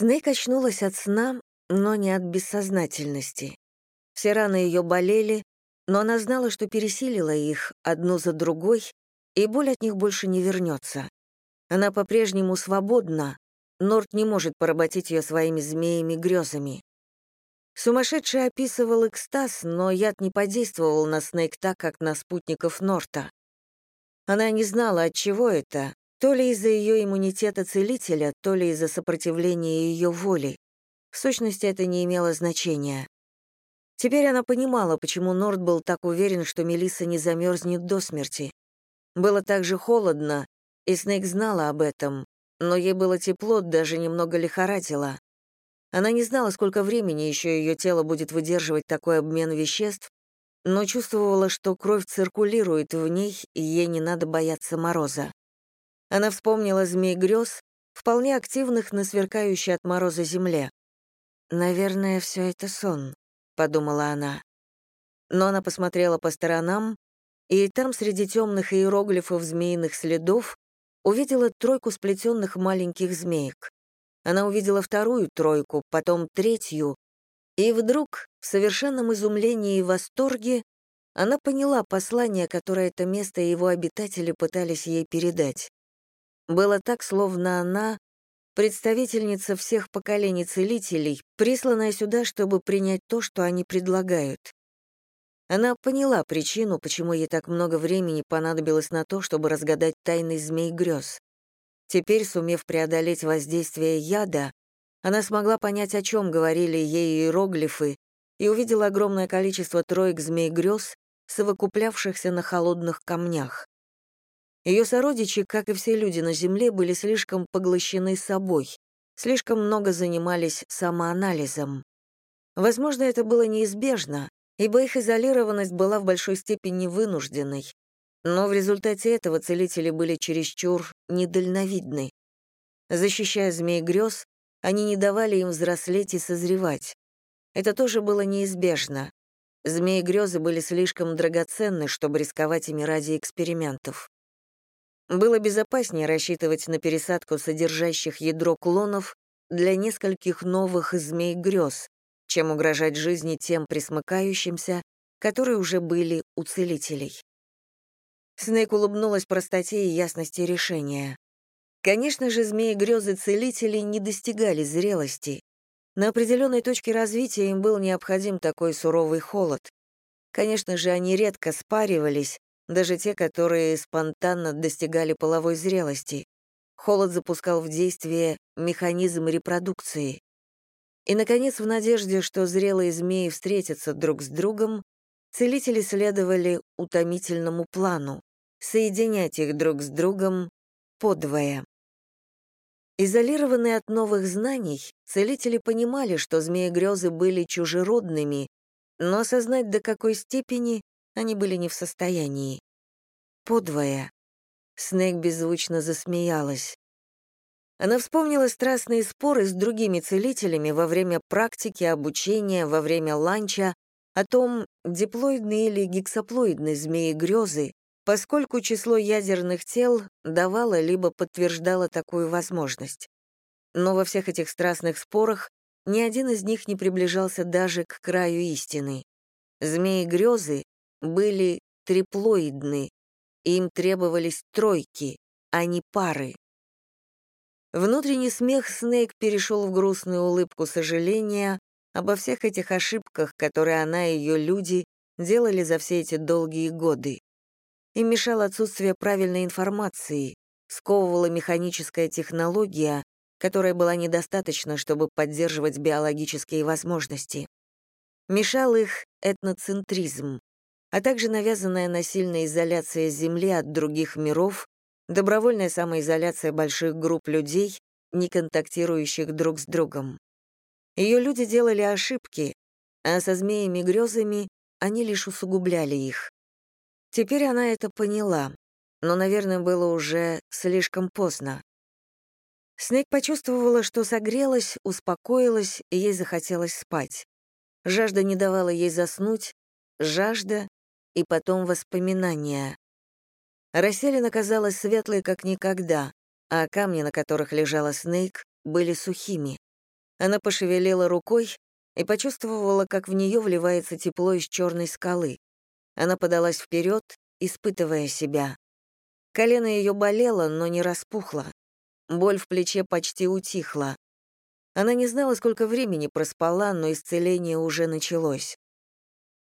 Снейк очнулась от сна, но не от бессознательности. Все раны ее болели, но она знала, что пересилила их одну за другой, и боль от них больше не вернется. Она по-прежнему свободна, Норт не может поработить ее своими змеями-грезами. Сумасшедший описывал экстаз, но яд не подействовал на Снейк так, как на спутников Норта. Она не знала, от чего это, то ли из-за ее иммунитета целителя, то ли из-за сопротивления ее воли. В сущности, это не имело значения. Теперь она понимала, почему Норд был так уверен, что Мелисса не замерзнет до смерти. Было также холодно, и Снейк знала об этом, но ей было тепло, даже немного лихорадило. Она не знала, сколько времени еще ее тело будет выдерживать такой обмен веществ, но чувствовала, что кровь циркулирует в ней, и ей не надо бояться мороза. Она вспомнила змей грез, вполне активных на сверкающей от мороза земле. «Наверное, все это сон», — подумала она. Но она посмотрела по сторонам, и там среди темных иероглифов змеиных следов увидела тройку сплетенных маленьких змеек. Она увидела вторую тройку, потом третью, и вдруг, в совершенном изумлении и восторге, она поняла послание, которое это место и его обитатели пытались ей передать. Было так, словно она — представительница всех поколений целителей, присланная сюда, чтобы принять то, что они предлагают. Она поняла причину, почему ей так много времени понадобилось на то, чтобы разгадать тайный змей грез. Теперь, сумев преодолеть воздействие яда, она смогла понять, о чем говорили ей иероглифы, и увидела огромное количество троек змей грез, совокуплявшихся на холодных камнях. Ее сородичи, как и все люди на Земле, были слишком поглощены собой, слишком много занимались самоанализом. Возможно, это было неизбежно, ибо их изолированность была в большой степени вынужденной. Но в результате этого целители были чересчур недальновидны. Защищая змей грез, они не давали им взрослеть и созревать. Это тоже было неизбежно. Змеи грезы были слишком драгоценны, чтобы рисковать ими ради экспериментов. Было безопаснее рассчитывать на пересадку содержащих ядро клонов для нескольких новых змей грез, чем угрожать жизни тем присмыкающимся, которые уже были у целителей. Снейк улыбнулась простоте и ясности решения. Конечно же, змеи-грезы целителей не достигали зрелости. На определенной точке развития им был необходим такой суровый холод. Конечно же, они редко спаривались, даже те, которые спонтанно достигали половой зрелости. Холод запускал в действие механизм репродукции. И, наконец, в надежде, что зрелые змеи встретятся друг с другом, целители следовали утомительному плану — соединять их друг с другом подвое. Изолированные от новых знаний, целители понимали, что змеи-грезы были чужеродными, но осознать до какой степени они были не в состоянии. Подвое. Снег беззвучно засмеялась. Она вспомнила страстные споры с другими целителями во время практики, обучения, во время ланча о том, диплоидные или гексаплоидные змеи грезы, поскольку число ядерных тел давало либо подтверждало такую возможность. Но во всех этих страстных спорах ни один из них не приближался даже к краю истины. Змеи грезы были триплоидны, им требовались тройки, а не пары. Внутренний смех Снейк перешел в грустную улыбку сожаления обо всех этих ошибках, которые она и ее люди делали за все эти долгие годы. Им мешало отсутствие правильной информации, сковывала механическая технология, которая была недостаточна, чтобы поддерживать биологические возможности. Мешал их этноцентризм, а также навязанная насильная изоляция Земли от других миров добровольная самоизоляция больших групп людей, не контактирующих друг с другом. Ее люди делали ошибки, а со змеями-грезами они лишь усугубляли их. Теперь она это поняла, но, наверное, было уже слишком поздно. Снег почувствовала, что согрелась, успокоилась, и ей захотелось спать. Жажда не давала ей заснуть, жажда и потом воспоминания. Расселена казалась светлой, как никогда, а камни, на которых лежала Снейк, были сухими. Она пошевелила рукой и почувствовала, как в нее вливается тепло из черной скалы. Она подалась вперед, испытывая себя. Колено ее болело, но не распухло. Боль в плече почти утихла. Она не знала, сколько времени проспала, но исцеление уже началось.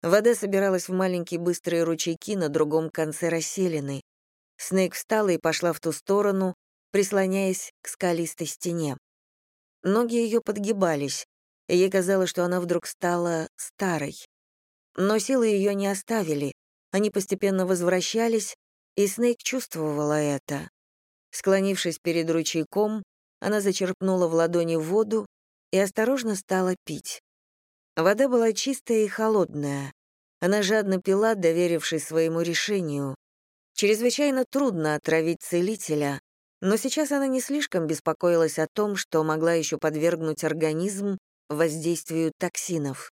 Вода собиралась в маленькие быстрые ручейки на другом конце расселены. Снейк встала и пошла в ту сторону, прислоняясь к скалистой стене. Ноги ее подгибались, и ей казалось, что она вдруг стала старой. Но силы ее не оставили, они постепенно возвращались, и Снейк чувствовала это. Склонившись перед ручейком, она зачерпнула в ладони воду и осторожно стала пить. Вода была чистая и холодная. Она жадно пила, доверившись своему решению. Чрезвычайно трудно отравить целителя, но сейчас она не слишком беспокоилась о том, что могла еще подвергнуть организм воздействию токсинов.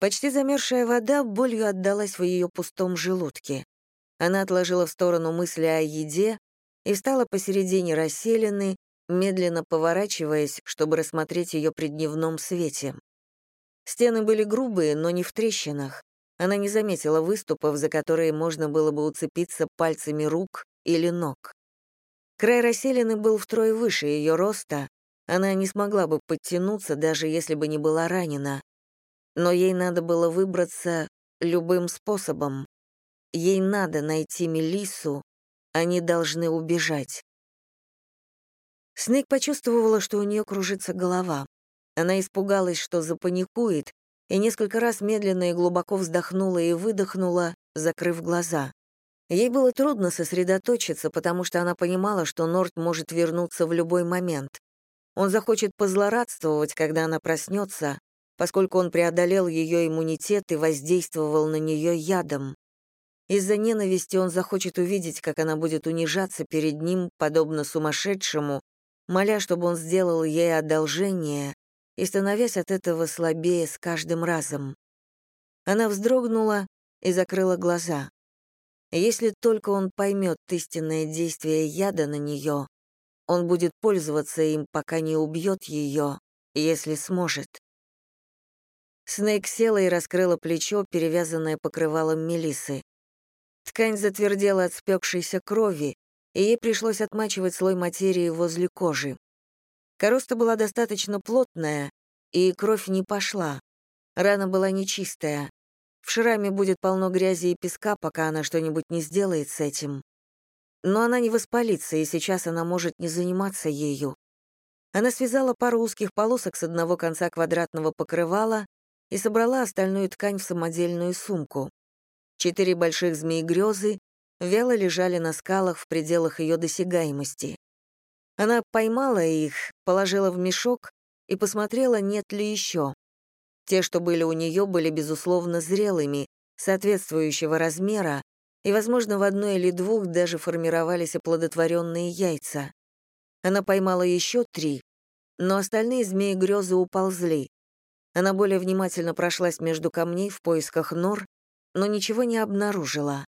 Почти замерзшая вода болью отдалась в ее пустом желудке. Она отложила в сторону мысли о еде и стала посередине расселены, медленно поворачиваясь, чтобы рассмотреть ее при дневном свете. Стены были грубые, но не в трещинах. Она не заметила выступов, за которые можно было бы уцепиться пальцами рук или ног. Край расселены был втрое выше ее роста, она не смогла бы подтянуться, даже если бы не была ранена. Но ей надо было выбраться любым способом. Ей надо найти Мелиссу, они должны убежать. Снейк почувствовала, что у нее кружится голова. Она испугалась, что запаникует, и несколько раз медленно и глубоко вздохнула и выдохнула, закрыв глаза. Ей было трудно сосредоточиться, потому что она понимала, что Норт может вернуться в любой момент. Он захочет позлорадствовать, когда она проснется, поскольку он преодолел ее иммунитет и воздействовал на нее ядом. Из-за ненависти он захочет увидеть, как она будет унижаться перед ним, подобно сумасшедшему, моля, чтобы он сделал ей одолжение, и становясь от этого слабее с каждым разом. Она вздрогнула и закрыла глаза. Если только он поймет истинное действие яда на нее, он будет пользоваться им, пока не убьет ее, если сможет. Снейк села и раскрыла плечо, перевязанное покрывалом мелисы. Ткань затвердела от спекшейся крови, и ей пришлось отмачивать слой материи возле кожи. Короста была достаточно плотная, и кровь не пошла. Рана была нечистая. В шраме будет полно грязи и песка, пока она что-нибудь не сделает с этим. Но она не воспалится, и сейчас она может не заниматься ею. Она связала пару узких полосок с одного конца квадратного покрывала и собрала остальную ткань в самодельную сумку. Четыре больших змеи-грезы вяло лежали на скалах в пределах ее досягаемости. Она поймала их, положила в мешок и посмотрела, нет ли еще. Те, что были у нее, были, безусловно, зрелыми, соответствующего размера, и, возможно, в одной или двух даже формировались оплодотворенные яйца. Она поймала еще три, но остальные змеи грезы уползли. Она более внимательно прошлась между камней в поисках нор, но ничего не обнаружила.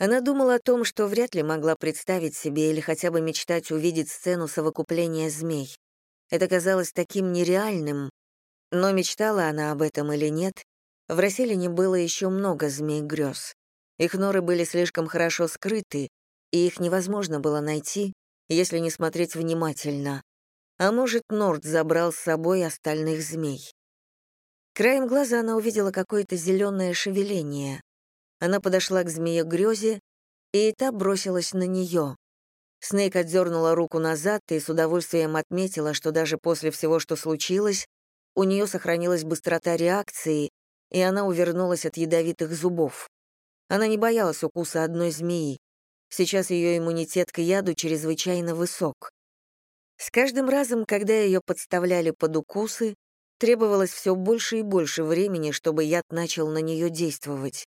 Она думала о том, что вряд ли могла представить себе или хотя бы мечтать увидеть сцену совокупления змей. Это казалось таким нереальным, но мечтала она об этом или нет, в расселине было еще много змей-грез. Их норы были слишком хорошо скрыты, и их невозможно было найти, если не смотреть внимательно. А может, Норд забрал с собой остальных змей. Краем глаза она увидела какое-то зеленое шевеление. Она подошла к змее-грезе, и та бросилась на нее. Снейк отдернула руку назад и с удовольствием отметила, что даже после всего, что случилось, у нее сохранилась быстрота реакции, и она увернулась от ядовитых зубов. Она не боялась укуса одной змеи. Сейчас ее иммунитет к яду чрезвычайно высок. С каждым разом, когда ее подставляли под укусы, требовалось все больше и больше времени, чтобы яд начал на нее действовать.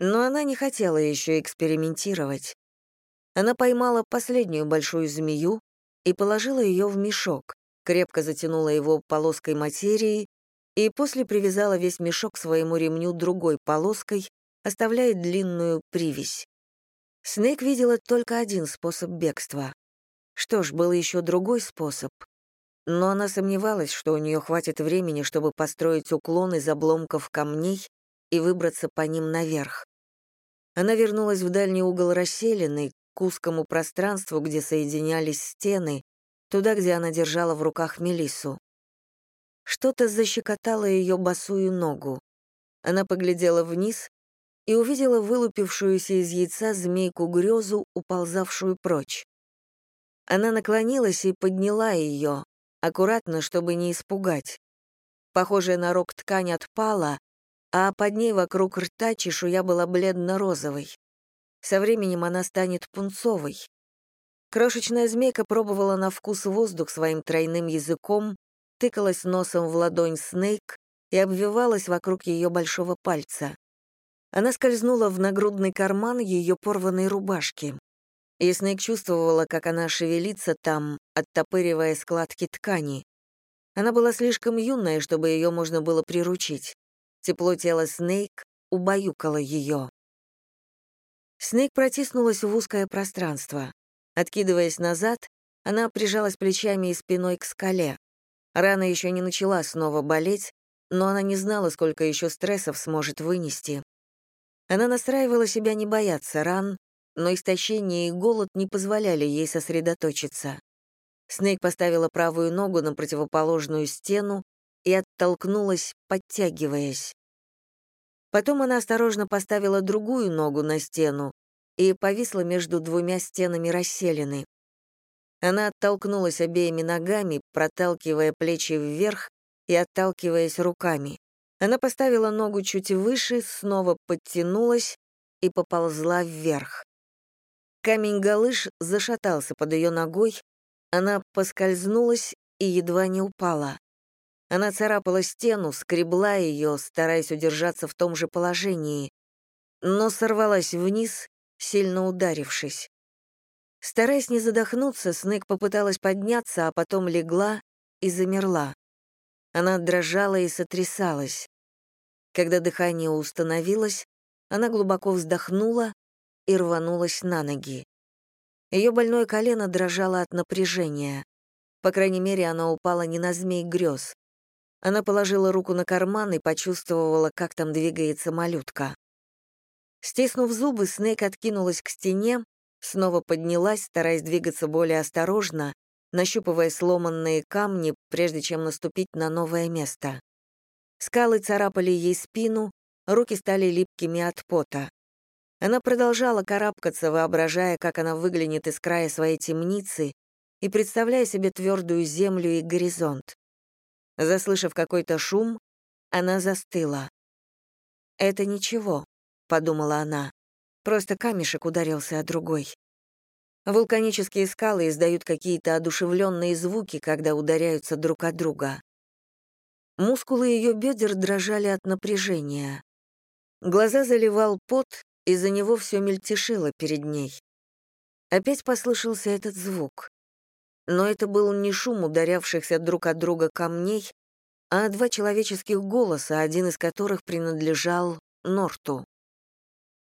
Но она не хотела еще экспериментировать. Она поймала последнюю большую змею и положила ее в мешок крепко затянула его полоской материи и после привязала весь мешок к своему ремню другой полоской, оставляя длинную привязь. Снейк видела только один способ бегства. Что ж, был еще другой способ. но она сомневалась, что у нее хватит времени, чтобы построить уклон из обломков камней и выбраться по ним наверх. Она вернулась в дальний угол расселенной, к узкому пространству, где соединялись стены, туда, где она держала в руках Мелиссу. Что-то защекотало ее босую ногу. Она поглядела вниз и увидела вылупившуюся из яйца змейку-грезу, уползавшую прочь. Она наклонилась и подняла ее, аккуратно, чтобы не испугать. Похожая на рог ткань отпала, а под ней вокруг рта чешуя была бледно-розовой. Со временем она станет пунцовой. Крошечная змейка пробовала на вкус воздух своим тройным языком, тыкалась носом в ладонь Снейк и обвивалась вокруг ее большого пальца. Она скользнула в нагрудный карман ее порванной рубашки. И Снейк чувствовала, как она шевелится там, оттопыривая складки ткани. Она была слишком юная, чтобы ее можно было приручить. Тепло тела Снейк убаюкало ее. Снейк протиснулась в узкое пространство. Откидываясь назад, она прижалась плечами и спиной к скале. Рана еще не начала снова болеть, но она не знала, сколько еще стрессов сможет вынести. Она настраивала себя не бояться ран, но истощение и голод не позволяли ей сосредоточиться. Снейк поставила правую ногу на противоположную стену и оттолкнулась, подтягиваясь. Потом она осторожно поставила другую ногу на стену и повисла между двумя стенами расселены. Она оттолкнулась обеими ногами, проталкивая плечи вверх и отталкиваясь руками. Она поставила ногу чуть выше, снова подтянулась и поползла вверх. Камень-галыш зашатался под ее ногой, она поскользнулась и едва не упала. Она царапала стену, скребла ее, стараясь удержаться в том же положении, но сорвалась вниз, сильно ударившись. Стараясь не задохнуться, Снег попыталась подняться, а потом легла и замерла. Она дрожала и сотрясалась. Когда дыхание установилось, она глубоко вздохнула и рванулась на ноги. Ее больное колено дрожало от напряжения. По крайней мере, она упала не на змей грез. Она положила руку на карман и почувствовала, как там двигается малютка. Стиснув зубы, Снейк откинулась к стене, снова поднялась, стараясь двигаться более осторожно, нащупывая сломанные камни, прежде чем наступить на новое место. Скалы царапали ей спину, руки стали липкими от пота. Она продолжала карабкаться, воображая, как она выглянет из края своей темницы и представляя себе твердую землю и горизонт. Заслышав какой-то шум, она застыла. «Это ничего», — подумала она. «Просто камешек ударился о другой». Вулканические скалы издают какие-то одушевленные звуки, когда ударяются друг от друга. Мускулы ее бедер дрожали от напряжения. Глаза заливал пот, из-за него все мельтешило перед ней. Опять послышался этот звук. Но это был не шум ударявшихся друг от друга камней, а два человеческих голоса, один из которых принадлежал Норту.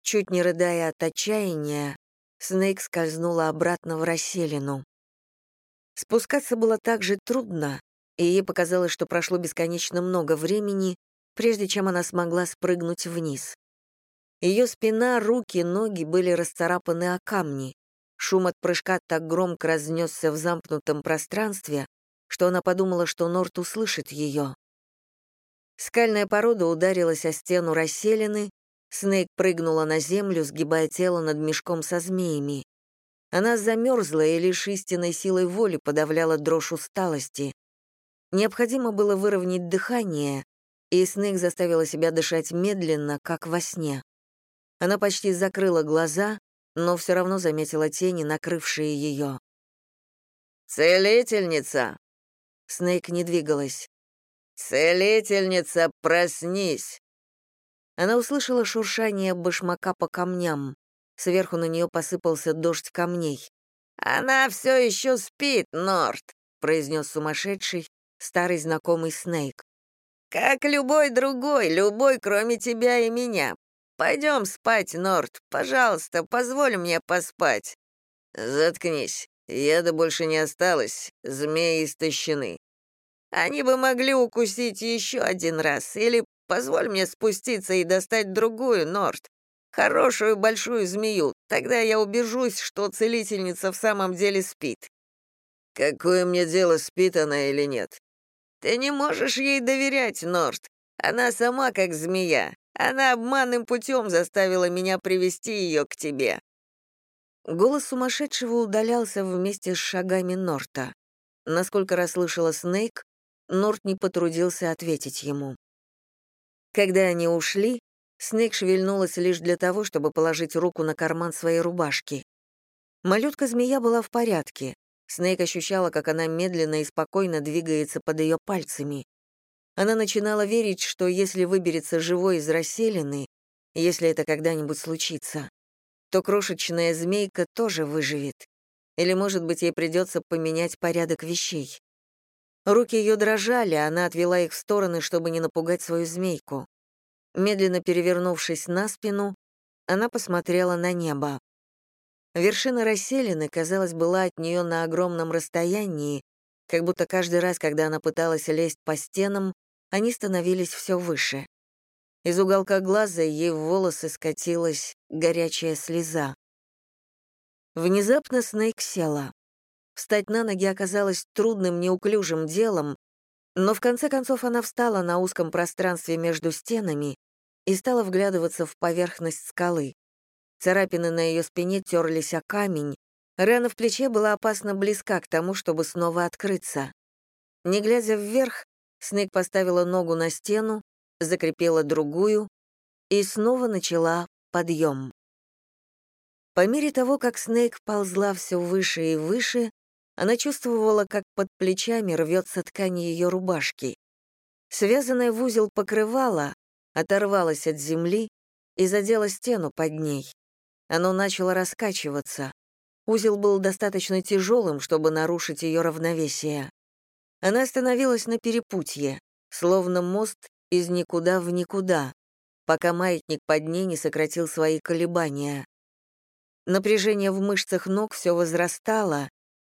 Чуть не рыдая от отчаяния, Снейк скользнула обратно в расселину. Спускаться было так же трудно, и ей показалось, что прошло бесконечно много времени, прежде чем она смогла спрыгнуть вниз. Ее спина, руки, ноги были расцарапаны о камни. Шум от прыжка так громко разнесся в замкнутом пространстве, что она подумала, что Норт услышит ее. Скальная порода ударилась о стену расселены, Снейк прыгнула на землю, сгибая тело над мешком со змеями. Она замерзла и лишь истинной силой воли подавляла дрожь усталости. Необходимо было выровнять дыхание, и Снейк заставила себя дышать медленно, как во сне. Она почти закрыла глаза, но все равно заметила тени, накрывшие ее. «Целительница!» Снейк не двигалась. «Целительница, проснись!» Она услышала шуршание башмака по камням. Сверху на нее посыпался дождь камней. «Она все еще спит, Норт», — произнес сумасшедший, старый знакомый Снейк. «Как любой другой, любой, кроме тебя и меня. Пойдем спать, Норт. Пожалуйста, позволь мне поспать». «Заткнись», Еда больше не осталось, змеи истощены. Они бы могли укусить еще один раз, или позволь мне спуститься и достать другую, Норт. Хорошую большую змею, тогда я убежусь, что целительница в самом деле спит. Какое мне дело, спит она или нет? Ты не можешь ей доверять, Норт. Она сама как змея. Она обманным путем заставила меня привести ее к тебе». Голос сумасшедшего удалялся вместе с шагами Норта. Насколько расслышала Снейк, Норт не потрудился ответить ему. Когда они ушли, Снейк шевельнулась лишь для того, чтобы положить руку на карман своей рубашки. Малютка-змея была в порядке. Снейк ощущала, как она медленно и спокойно двигается под ее пальцами. Она начинала верить, что если выберется живой из расселины, если это когда-нибудь случится, то крошечная змейка тоже выживет. Или, может быть, ей придется поменять порядок вещей. Руки ее дрожали, она отвела их в стороны, чтобы не напугать свою змейку. Медленно перевернувшись на спину, она посмотрела на небо. Вершина расселины, казалось, была от нее на огромном расстоянии, как будто каждый раз, когда она пыталась лезть по стенам, они становились все выше. Из уголка глаза ей в волосы скатилась горячая слеза. Внезапно Снейк села. Встать на ноги оказалось трудным, неуклюжим делом, но в конце концов она встала на узком пространстве между стенами и стала вглядываться в поверхность скалы. Царапины на ее спине терлись о камень, рана в плече была опасно близка к тому, чтобы снова открыться. Не глядя вверх, Снейк поставила ногу на стену, закрепила другую и снова начала подъем. По мере того, как Снейк ползла все выше и выше, она чувствовала, как под плечами рвется ткань ее рубашки. Связанная в узел покрывала, оторвалась от земли и задела стену под ней. Оно начало раскачиваться. Узел был достаточно тяжелым, чтобы нарушить ее равновесие. Она остановилась на перепутье, словно мост из никуда в никуда, пока маятник под ней не сократил свои колебания. Напряжение в мышцах ног все возрастало,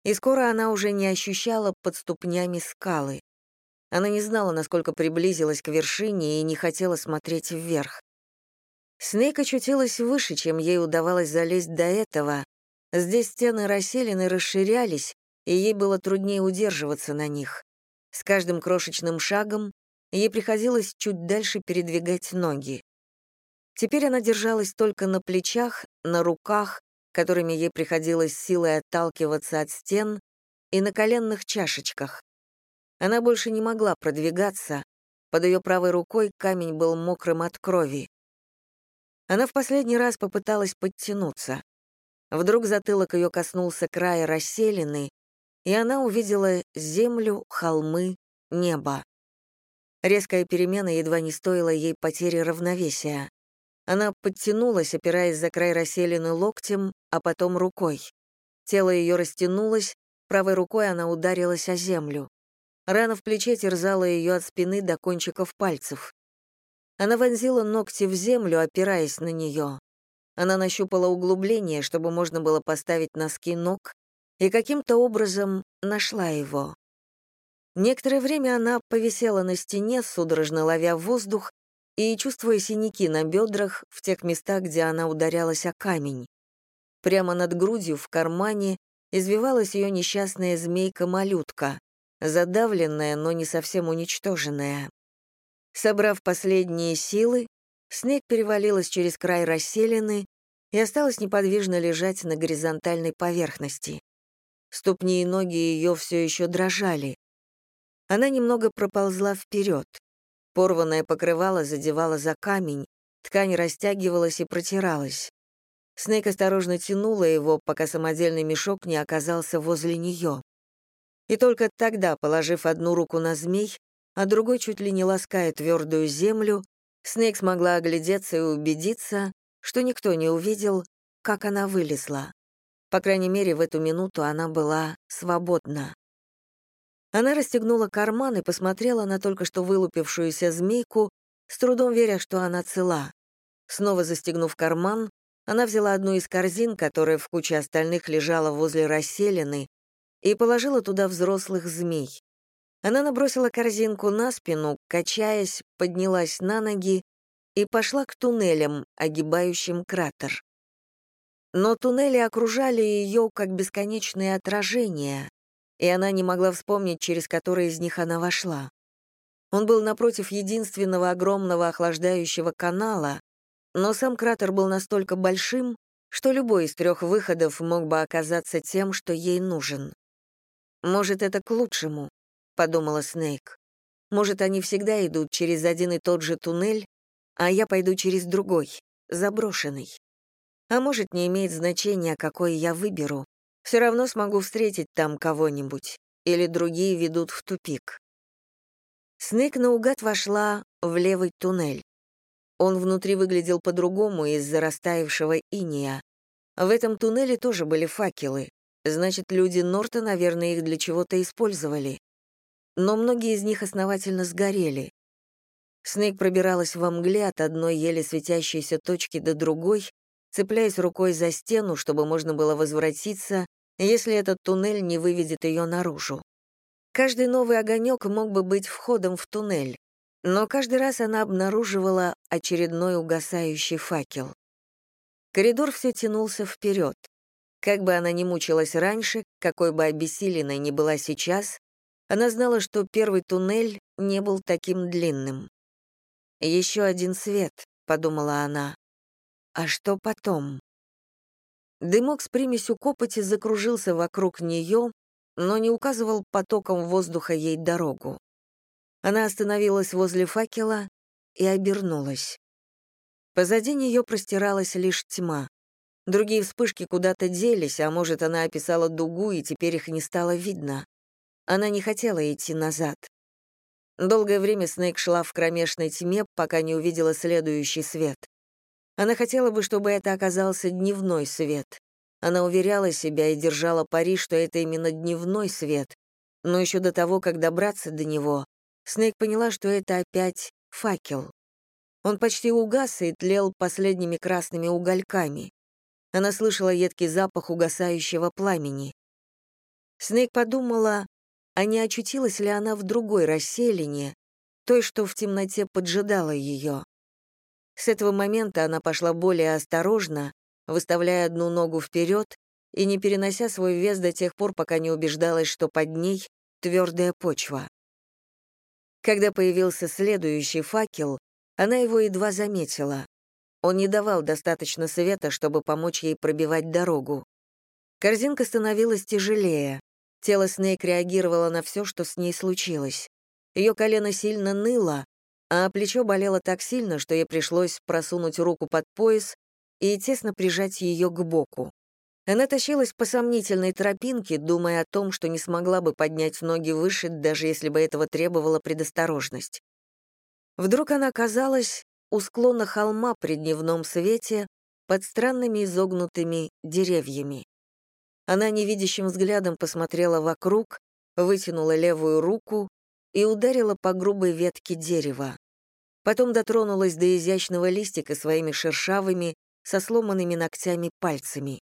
и скоро она уже не ощущала под ступнями скалы. Она не знала, насколько приблизилась к вершине и не хотела смотреть вверх. Снейк очутилась выше, чем ей удавалось залезть до этого. Здесь стены расселены расширялись, и ей было труднее удерживаться на них. С каждым крошечным шагом ей приходилось чуть дальше передвигать ноги. Теперь она держалась только на плечах, на руках, которыми ей приходилось силой отталкиваться от стен, и на коленных чашечках. Она больше не могла продвигаться, под ее правой рукой камень был мокрым от крови. Она в последний раз попыталась подтянуться. Вдруг затылок ее коснулся края расселины, и она увидела землю, холмы, небо. Резкая перемена едва не стоила ей потери равновесия. Она подтянулась, опираясь за край расселены локтем, а потом рукой. Тело ее растянулось, правой рукой она ударилась о землю. Рана в плече терзала ее от спины до кончиков пальцев. Она вонзила ногти в землю, опираясь на нее. Она нащупала углубление, чтобы можно было поставить носки ног, и каким-то образом нашла его. Некоторое время она повисела на стене, судорожно ловя воздух и чувствуя синяки на бедрах в тех местах, где она ударялась о камень. Прямо над грудью, в кармане, извивалась ее несчастная змейка-малютка, задавленная, но не совсем уничтоженная. Собрав последние силы, Снег перевалилась через край расселены и осталась неподвижно лежать на горизонтальной поверхности. Ступни и ноги ее все еще дрожали. Она немного проползла вперед. Порванное покрывало задевало за камень, ткань растягивалась и протиралась. Снейк осторожно тянула его, пока самодельный мешок не оказался возле нее. И только тогда, положив одну руку на змей, а другой чуть ли не лаская твердую землю, Снейк смогла оглядеться и убедиться, что никто не увидел, как она вылезла. По крайней мере, в эту минуту она была свободна. Она расстегнула карман и посмотрела на только что вылупившуюся змейку, с трудом веря, что она цела. Снова застегнув карман, Она взяла одну из корзин, которая в куче остальных лежала возле расселены, и положила туда взрослых змей. Она набросила корзинку на спину, качаясь, поднялась на ноги и пошла к туннелям, огибающим кратер. Но туннели окружали ее как бесконечные отражения, и она не могла вспомнить, через который из них она вошла. Он был напротив единственного огромного охлаждающего канала, но сам кратер был настолько большим, что любой из трех выходов мог бы оказаться тем, что ей нужен. «Может, это к лучшему», — подумала Снейк. «Может, они всегда идут через один и тот же туннель, а я пойду через другой, заброшенный. А может, не имеет значения, какой я выберу. Все равно смогу встретить там кого-нибудь, или другие ведут в тупик». Снейк наугад вошла в левый туннель. Он внутри выглядел по-другому из-за растаявшего иния. В этом туннеле тоже были факелы. Значит, люди Норта, наверное, их для чего-то использовали. Но многие из них основательно сгорели. Снейк пробиралась во мгле от одной еле светящейся точки до другой, цепляясь рукой за стену, чтобы можно было возвратиться, если этот туннель не выведет ее наружу. Каждый новый огонек мог бы быть входом в туннель, но каждый раз она обнаруживала очередной угасающий факел. Коридор все тянулся вперед. Как бы она ни мучилась раньше, какой бы обессиленной ни была сейчас, она знала, что первый туннель не был таким длинным. «Еще один свет», — подумала она. «А что потом?» Дымок с примесью копоти закружился вокруг нее, но не указывал потоком воздуха ей дорогу. Она остановилась возле факела и обернулась. Позади нее простиралась лишь тьма. Другие вспышки куда-то делись, а может, она описала дугу, и теперь их не стало видно. Она не хотела идти назад. Долгое время Снейк шла в кромешной тьме, пока не увидела следующий свет. Она хотела бы, чтобы это оказался дневной свет. Она уверяла себя и держала пари, что это именно дневной свет. Но еще до того, как добраться до него, Снейк поняла, что это опять факел. Он почти угас и тлел последними красными угольками. Она слышала едкий запах угасающего пламени. Снейк подумала, а не очутилась ли она в другой расселине, той, что в темноте поджидала ее. С этого момента она пошла более осторожно, выставляя одну ногу вперед и не перенося свой вес до тех пор, пока не убеждалась, что под ней твердая почва. Когда появился следующий факел, она его едва заметила. Он не давал достаточно света, чтобы помочь ей пробивать дорогу. Корзинка становилась тяжелее. Тело Снейк реагировало на все, что с ней случилось. Ее колено сильно ныло, а плечо болело так сильно, что ей пришлось просунуть руку под пояс и тесно прижать ее к боку. Она тащилась по сомнительной тропинке, думая о том, что не смогла бы поднять ноги выше, даже если бы этого требовала предосторожность. Вдруг она оказалась у склона холма при дневном свете под странными изогнутыми деревьями. Она невидящим взглядом посмотрела вокруг, вытянула левую руку и ударила по грубой ветке дерева. Потом дотронулась до изящного листика своими шершавыми, со сломанными ногтями пальцами.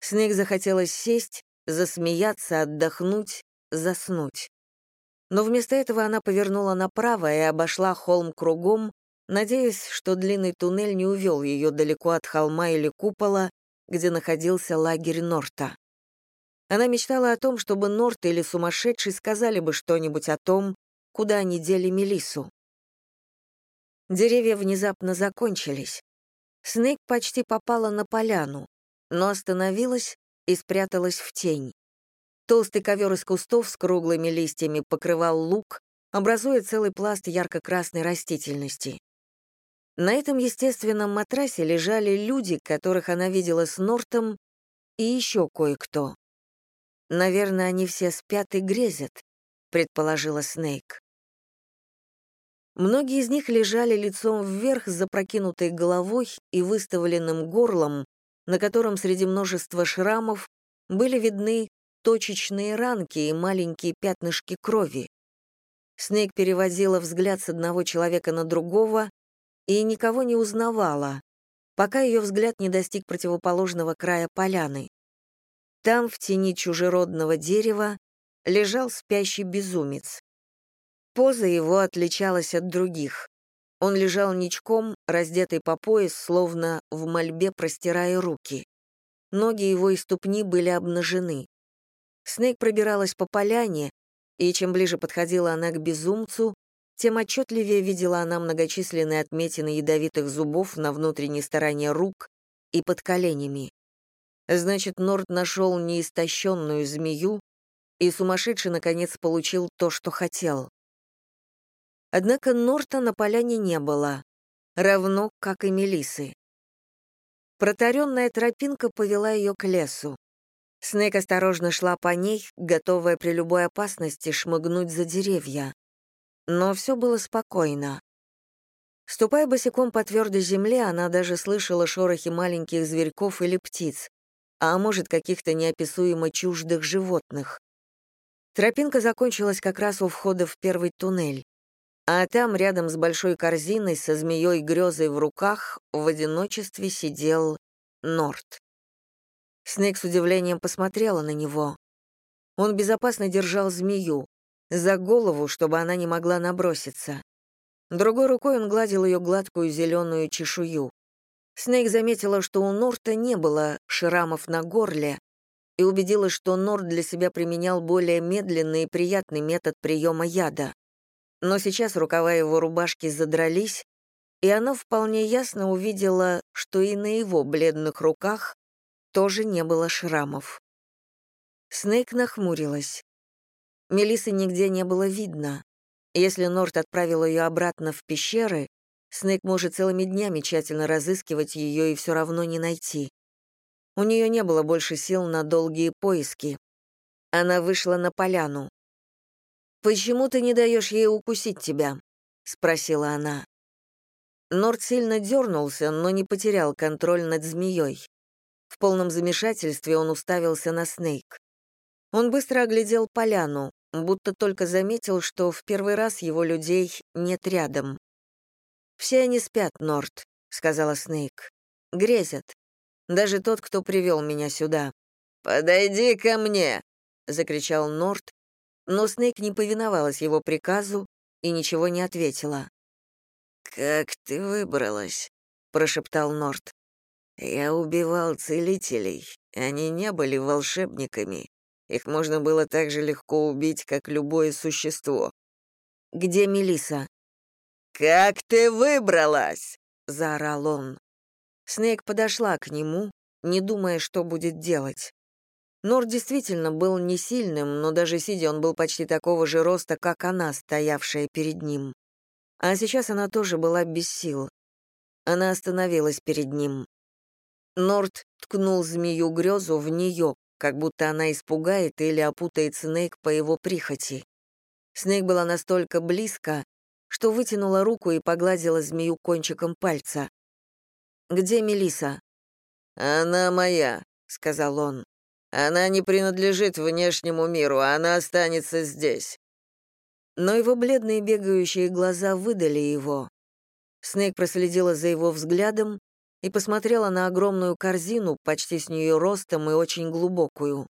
Снег захотелось сесть, засмеяться, отдохнуть, заснуть. Но вместо этого она повернула направо и обошла холм кругом, надеясь, что длинный туннель не увел ее далеко от холма или купола, где находился лагерь Норта. Она мечтала о том, чтобы Норт или сумасшедший сказали бы что-нибудь о том, куда они дели Мелису. Деревья внезапно закончились. Снейк почти попала на поляну но остановилась и спряталась в тень. Толстый ковер из кустов с круглыми листьями покрывал луг, образуя целый пласт ярко-красной растительности. На этом естественном матрасе лежали люди, которых она видела с Нортом, и еще кое-кто. «Наверное, они все спят и грезят», — предположила Снейк. Многие из них лежали лицом вверх с запрокинутой головой и выставленным горлом, на котором среди множества шрамов были видны точечные ранки и маленькие пятнышки крови. Снейк переводила взгляд с одного человека на другого и никого не узнавала, пока ее взгляд не достиг противоположного края поляны. Там, в тени чужеродного дерева, лежал спящий безумец. Поза его отличалась от других. Он лежал ничком, раздетый по пояс, словно в мольбе простирая руки. Ноги его и ступни были обнажены. Снейк пробиралась по поляне, и чем ближе подходила она к безумцу, тем отчетливее видела она многочисленные отметины ядовитых зубов на внутренней стороне рук и под коленями. Значит, Норд нашел неистощенную змею, и сумасшедший, наконец, получил то, что хотел. Однако Норта на поляне не было, равно как и Мелисы. Протаренная тропинка повела ее к лесу. Снег осторожно шла по ней, готовая при любой опасности шмыгнуть за деревья. Но все было спокойно. Ступая босиком по твердой земле, она даже слышала шорохи маленьких зверьков или птиц, а может, каких-то неописуемо чуждых животных. Тропинка закончилась как раз у входа в первый туннель. А там, рядом с большой корзиной со змеей грезой в руках, в одиночестве сидел Норт. Снег с удивлением посмотрела на него. Он безопасно держал змею, за голову, чтобы она не могла наброситься. Другой рукой он гладил ее гладкую зеленую чешую. Снейк заметила, что у Норта не было шрамов на горле, и убедилась, что Норт для себя применял более медленный и приятный метод приема яда. Но сейчас рукава его рубашки задрались, и она вполне ясно увидела, что и на его бледных руках тоже не было шрамов. Снейк нахмурилась. Мелисы нигде не было видно. Если Норт отправил ее обратно в пещеры, Снейк может целыми днями тщательно разыскивать ее и все равно не найти. У нее не было больше сил на долгие поиски. Она вышла на поляну. «Почему ты не даешь ей укусить тебя?» — спросила она. Норт сильно дернулся, но не потерял контроль над змеей. В полном замешательстве он уставился на Снейк. Он быстро оглядел поляну, будто только заметил, что в первый раз его людей нет рядом. «Все они спят, Норт», — сказала Снейк. «Грезят. Даже тот, кто привел меня сюда». «Подойди ко мне!» — закричал Норт, но Снейк не повиновалась его приказу и ничего не ответила. «Как ты выбралась?» — прошептал Норт. «Я убивал целителей. Они не были волшебниками. Их можно было так же легко убить, как любое существо. Где Мелиса? Как ты выбралась? заорал он. Снейк подошла к нему, не думая, что будет делать. Нор действительно был не сильным, но даже сидя он был почти такого же роста, как она, стоявшая перед ним. А сейчас она тоже была без сил. Она остановилась перед ним. Норт ткнул змею грезу в нее, как будто она испугает или опутает Снейк по его прихоти. Снейк была настолько близко, что вытянула руку и погладила змею кончиком пальца. «Где Мелиса? «Она моя», — сказал он. «Она не принадлежит внешнему миру, она останется здесь». Но его бледные бегающие глаза выдали его. Снейк проследила за его взглядом и посмотрела на огромную корзину, почти с нее ростом и очень глубокую.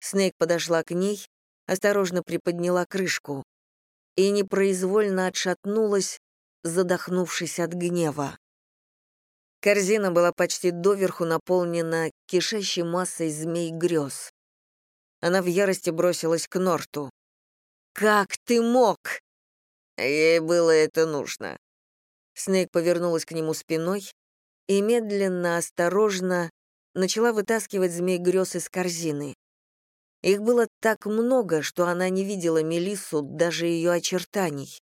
Снейк подошла к ней, осторожно приподняла крышку и непроизвольно отшатнулась, задохнувшись от гнева. Корзина была почти доверху наполнена кишащей массой змей грез. Она в ярости бросилась к Норту. «Как ты мог?» «Ей было это нужно». Снейк повернулась к нему спиной, и медленно, осторожно начала вытаскивать змей грез из корзины. Их было так много, что она не видела Мелиссу, даже ее очертаний.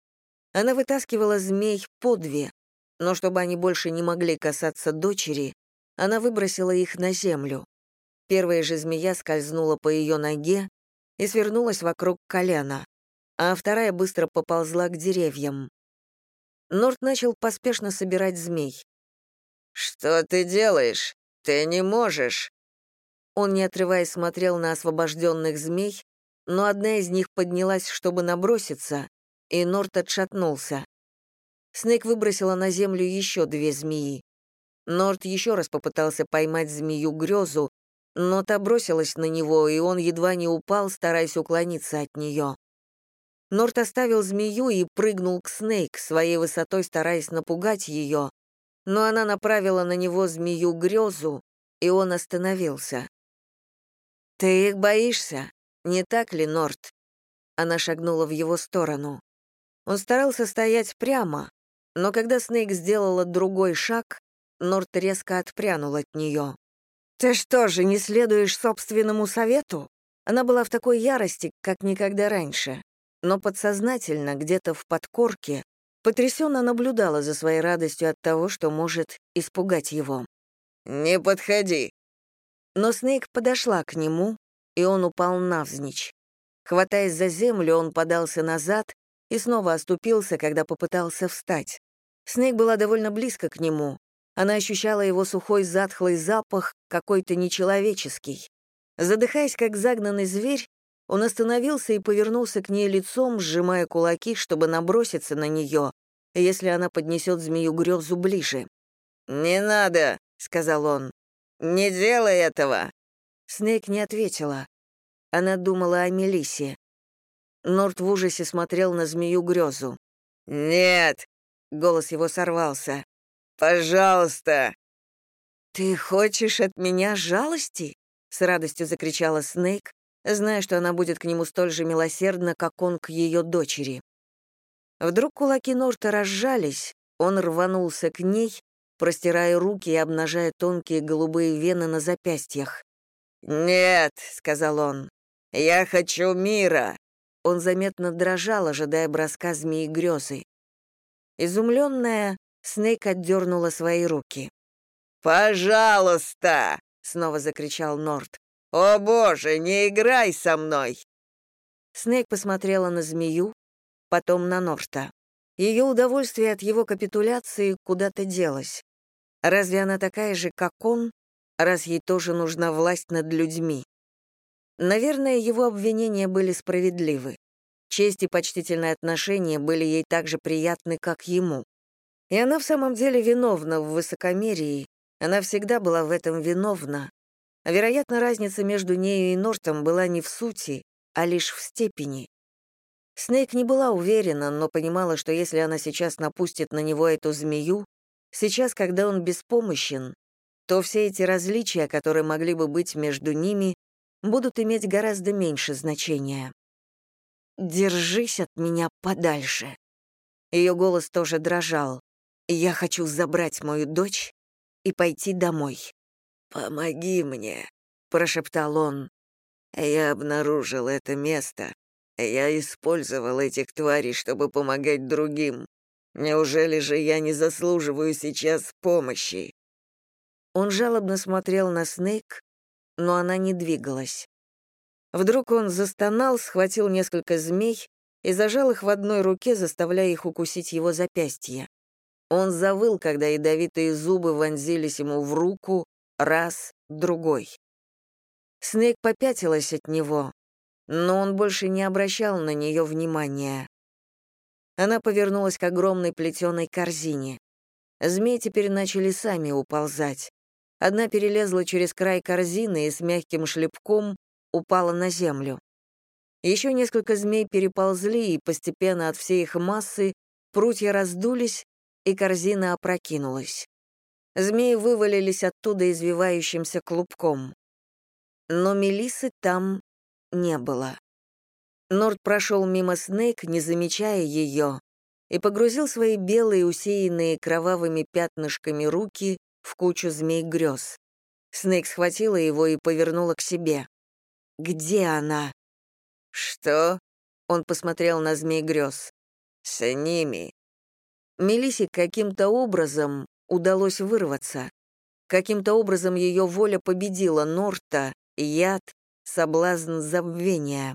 Она вытаскивала змей по две, но чтобы они больше не могли касаться дочери, она выбросила их на землю. Первая же змея скользнула по ее ноге и свернулась вокруг колена, а вторая быстро поползла к деревьям. Норт начал поспешно собирать змей. «Что ты делаешь? Ты не можешь!» Он, не отрываясь, смотрел на освобожденных змей, но одна из них поднялась, чтобы наброситься, и Норт отшатнулся. Снейк выбросила на землю еще две змеи. Норт еще раз попытался поймать змею-грезу, но та бросилась на него, и он едва не упал, стараясь уклониться от нее. Норт оставил змею и прыгнул к Снейк, своей высотой стараясь напугать ее, но она направила на него змею-грезу, и он остановился. «Ты их боишься, не так ли, Норт?» Она шагнула в его сторону. Он старался стоять прямо, но когда Снейк сделала другой шаг, Норт резко отпрянул от нее. «Ты что же, не следуешь собственному совету?» Она была в такой ярости, как никогда раньше но подсознательно, где-то в подкорке, потрясенно наблюдала за своей радостью от того, что может испугать его. «Не подходи!» Но Снейк подошла к нему, и он упал навзничь. Хватаясь за землю, он подался назад и снова оступился, когда попытался встать. Снейк была довольно близко к нему. Она ощущала его сухой затхлый запах, какой-то нечеловеческий. Задыхаясь, как загнанный зверь, он остановился и повернулся к ней лицом, сжимая кулаки, чтобы наброситься на нее, если она поднесет змею грезу ближе. «Не надо», — сказал он. «Не делай этого». Снейк не ответила. Она думала о Мелисе. Норт в ужасе смотрел на змею грезу. «Нет!» — голос его сорвался. «Пожалуйста!» «Ты хочешь от меня жалости?» — с радостью закричала Снейк, зная, что она будет к нему столь же милосердна, как он к ее дочери. Вдруг кулаки Норта разжались, он рванулся к ней, простирая руки и обнажая тонкие голубые вены на запястьях. «Нет», — сказал он, — «я хочу мира». Он заметно дрожал, ожидая броска змеи грезы. Изумленная, Снейк отдернула свои руки. «Пожалуйста!» — снова закричал Норт. «О боже, не играй со мной!» Снейк посмотрела на змею, потом на Норта. Ее удовольствие от его капитуляции куда-то делось. Разве она такая же, как он, раз ей тоже нужна власть над людьми? Наверное, его обвинения были справедливы. Честь и почтительное отношение были ей так же приятны, как ему. И она в самом деле виновна в высокомерии, она всегда была в этом виновна, Вероятно, разница между нею и Нортом была не в сути, а лишь в степени. Снейк не была уверена, но понимала, что если она сейчас напустит на него эту змею, сейчас, когда он беспомощен, то все эти различия, которые могли бы быть между ними, будут иметь гораздо меньше значения. «Держись от меня подальше». Ее голос тоже дрожал. «Я хочу забрать мою дочь и пойти домой». «Помоги мне», — прошептал он. «Я обнаружил это место. Я использовал этих тварей, чтобы помогать другим. Неужели же я не заслуживаю сейчас помощи?» Он жалобно смотрел на Снейк, но она не двигалась. Вдруг он застонал, схватил несколько змей и зажал их в одной руке, заставляя их укусить его запястье. Он завыл, когда ядовитые зубы вонзились ему в руку, раз, другой. Снейк попятилась от него, но он больше не обращал на нее внимания. Она повернулась к огромной плетеной корзине. Змеи теперь начали сами уползать. Одна перелезла через край корзины и с мягким шлепком упала на землю. Еще несколько змей переползли, и постепенно от всей их массы прутья раздулись, и корзина опрокинулась. Змеи вывалились оттуда извивающимся клубком. Но Мелисы там не было. Норд прошел мимо Снейк, не замечая ее, и погрузил свои белые, усеянные кровавыми пятнышками руки в кучу змей грез. Снейк схватила его и повернула к себе. «Где она?» «Что?» — он посмотрел на змей грез. «С ними». Мелисе каким-то образом удалось вырваться. Каким-то образом ее воля победила Норта, яд, соблазн забвения.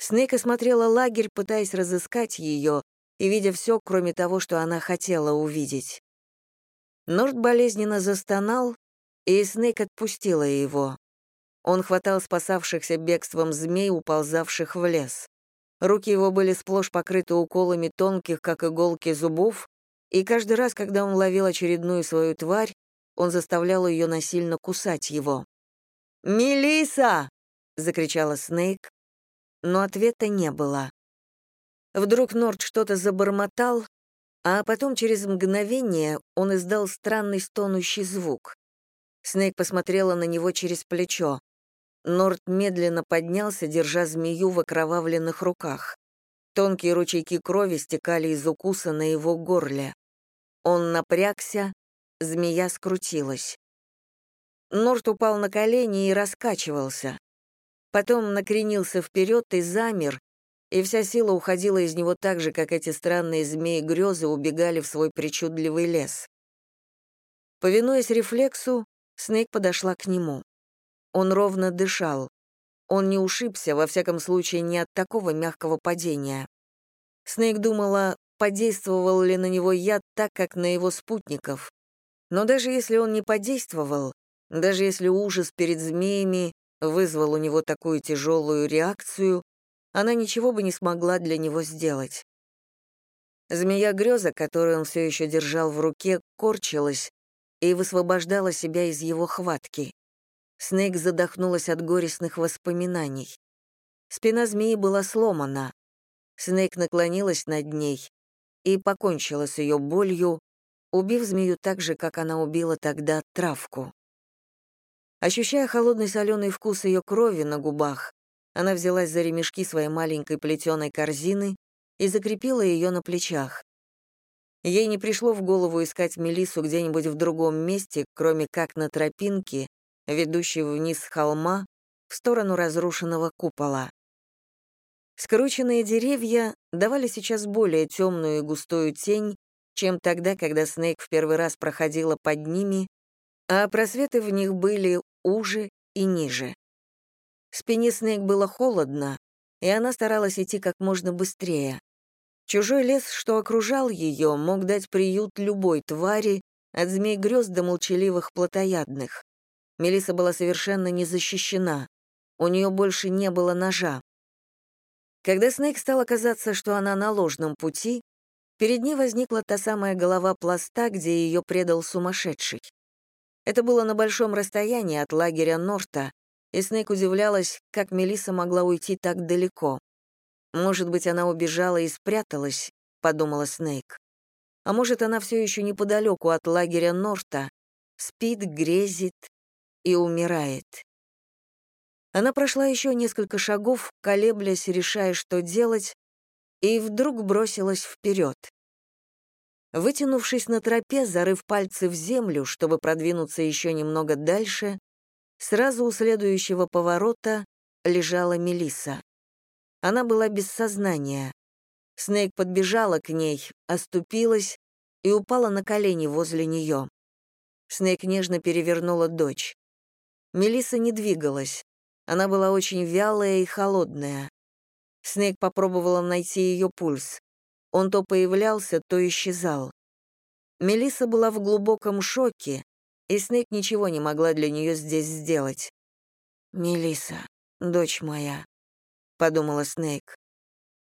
Снейк осмотрела лагерь, пытаясь разыскать ее и видя все, кроме того, что она хотела увидеть. Норт болезненно застонал, и Снейк отпустила его. Он хватал спасавшихся бегством змей, уползавших в лес. Руки его были сплошь покрыты уколами тонких, как иголки, зубов, и каждый раз, когда он ловил очередную свою тварь, он заставлял ее насильно кусать его. Мелиса! закричала Снейк, но ответа не было. Вдруг Норд что-то забормотал, а потом через мгновение он издал странный стонущий звук. Снейк посмотрела на него через плечо. Норд медленно поднялся, держа змею в окровавленных руках. Тонкие ручейки крови стекали из укуса на его горле. Он напрягся, змея скрутилась. Норт упал на колени и раскачивался. Потом накренился вперед и замер, и вся сила уходила из него так же, как эти странные змеи-грезы убегали в свой причудливый лес. Повинуясь рефлексу, Снейк подошла к нему. Он ровно дышал. Он не ушибся, во всяком случае, не от такого мягкого падения. Снейк думала, подействовал ли на него яд так, как на его спутников. Но даже если он не подействовал, даже если ужас перед змеями вызвал у него такую тяжелую реакцию, она ничего бы не смогла для него сделать. Змея-греза, которую он все еще держал в руке, корчилась и высвобождала себя из его хватки. Снейк задохнулась от горестных воспоминаний. Спина змеи была сломана. Снейк наклонилась над ней и покончила с ее болью, убив змею так же, как она убила тогда травку. Ощущая холодный соленый вкус ее крови на губах, она взялась за ремешки своей маленькой плетеной корзины и закрепила ее на плечах. Ей не пришло в голову искать Мелису где-нибудь в другом месте, кроме как на тропинке, ведущий вниз с холма в сторону разрушенного купола. Скрученные деревья давали сейчас более темную и густую тень, чем тогда, когда Снейк в первый раз проходила под ними, а просветы в них были уже и ниже. Спине Снейк было холодно, и она старалась идти как можно быстрее. Чужой лес, что окружал ее, мог дать приют любой твари, от змей грез до молчаливых плотоядных. Мелиса была совершенно не защищена. У нее больше не было ножа. Когда Снейк стал казаться, что она на ложном пути, перед ней возникла та самая голова пласта, где ее предал сумасшедший. Это было на большом расстоянии от лагеря Норта, и Снейк удивлялась, как Мелиса могла уйти так далеко. «Может быть, она убежала и спряталась», — подумала Снейк. «А может, она все еще неподалеку от лагеря Норта, спит, грезит, и умирает. Она прошла еще несколько шагов, колеблясь, решая, что делать, и вдруг бросилась вперед. Вытянувшись на тропе, зарыв пальцы в землю, чтобы продвинуться еще немного дальше, сразу у следующего поворота лежала Мелиса. Она была без сознания. Снейк подбежала к ней, оступилась и упала на колени возле нее. Снейк нежно перевернула дочь. Мелиса не двигалась. Она была очень вялая и холодная. Снейк попробовала найти ее пульс. Он то появлялся, то исчезал. Мелиса была в глубоком шоке, и Снейк ничего не могла для нее здесь сделать. Мелиса, дочь моя», — подумала Снейк.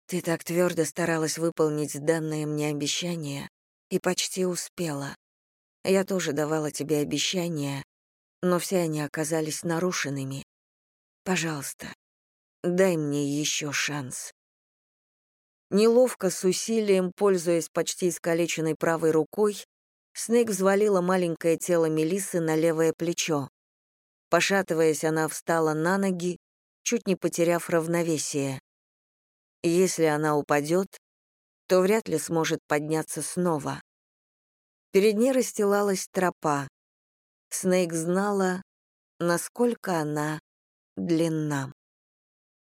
«Ты так твердо старалась выполнить данное мне обещание и почти успела. Я тоже давала тебе обещания, но все они оказались нарушенными. Пожалуйста, дай мне еще шанс. Неловко, с усилием, пользуясь почти искалеченной правой рукой, Снейк взвалила маленькое тело Мелисы на левое плечо. Пошатываясь, она встала на ноги, чуть не потеряв равновесие. Если она упадет, то вряд ли сможет подняться снова. Перед ней расстилалась тропа. Снейк знала, насколько она длинна.